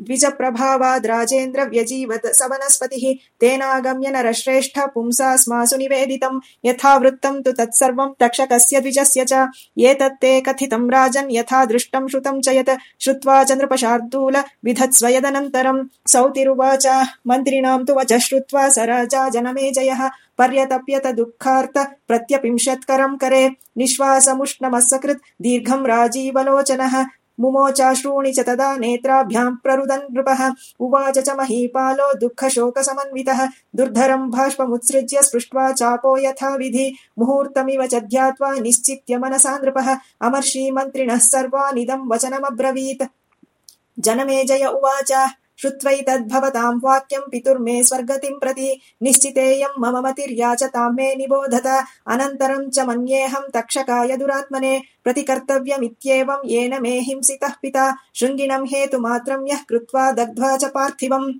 द्विजप्रभावाद्राजेन्द्र व्यजीवत् स वनस्पतिः तेनागम्य नरश्रेष्ठ पुंसास्मासु निवेदितम् यथा वृत्तम् तु तत्सर्वम् तक्षकस्य द्विजस्य च। एतत्ते कथितम् राजन् यथा दृष्टम् श्रुतम् च यत् श्रुत्वा च नृपशार्दूल विधत्स्व यदनन्तरम् सौतिरुवाच मन्त्रिणाम् तु वचः श्रुत्वा स राजा जनमेजयः। पर्यतप्यत दुःखार्त प्रत्यपिंशत्करम् करे। निःश्वासमुष्णमसकृत् दीर्घम् राजीवलोचनः मुमोचाश्रूणि च तदा नेत्राभ्याम् प्ररुदन् नृपः। उवाच च महीपालो दुःखशोकसमन्वितः। दुर्धरम् भाष्पमुत्सृज्य स्पृष्ट्वा चापो यथाविधि। मुहूर्तमिव च ध्यात्वा निश्चित्य मनसा नृपः। अमर्षीमन्त्रिणः सर्वानिदम् वचनमब्रवीत्। जनमेजय उवाच। श्रुत्वैतद्भवताम् वाक्यम् पितुर्मे स्वर्गतिम् प्रति निश्चितेयम् मम मतिर्याचताम् मे निबोधत। अनन्तरम् च मन्येऽहम् तक्षकाय दुरात्मने प्रतिकर्तव्यमित्येवम् येन मे हिंसितः पिता। शृङ्गिणम् हेतुमात्रम् यः कृत्वा दग्ध्वा च पार्थिवम्।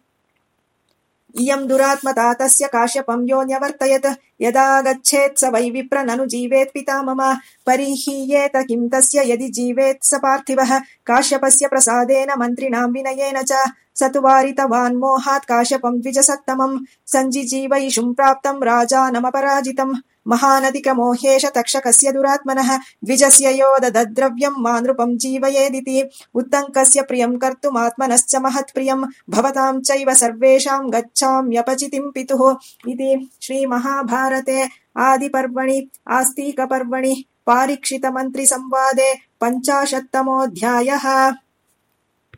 इयम् दुरात्मता तस्य काश्यपम् योऽन्यवर्तयत्। यदागच्छेत् स वै विप्र ननु जीवेत् पिता मम। परिहीयेत किम् तस्य यदि जीवेत् स पार्थिवः। काश्यपस्य प्रसादेन मन्त्रिणाम् विनयेन च। स तु वारितवान् मोहात् काश्यपम् द्विजसत्तमम्। सञ्जिजीवयिषुम् प्राप्तम् राजानमपराजितम्। महानधिकमोहेश तक्षकस्य दुरात्मनः। द्विजस्य यो ददद्द्रव्यम् मा नृपम् जीवयेदिति। उत्तङ्कस्य प्रियम् कर्तुमात्मनश्च महत्प्रियम्। भवताम् चैव सर्वेषाम् गच्छाम्यपचितिम् पितुः। इति श्रीमहाभारते आदिपर्वणि, आस्तिकपर्वणि, पारीक्षितमन्त्रिसंवादे पञ्चाशत्तमोऽध्यायः।